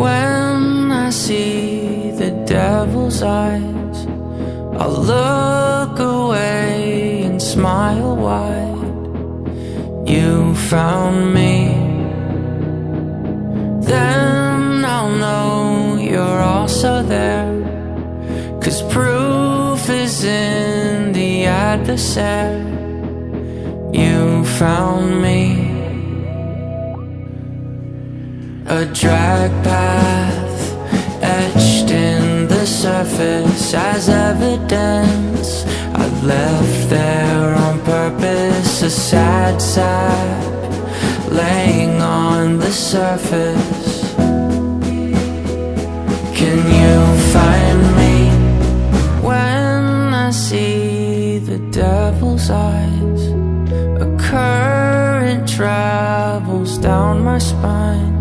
When I see the devil's eyes, I look away and smile wide. You found me. Then I'll know you're also there. Cause proof is in the adversary. You found me. Drag path etched in the surface as evidence. I left there on purpose, a sad sap laying on the surface. Can you find me when I see the devil's eyes? A current travels down my spine.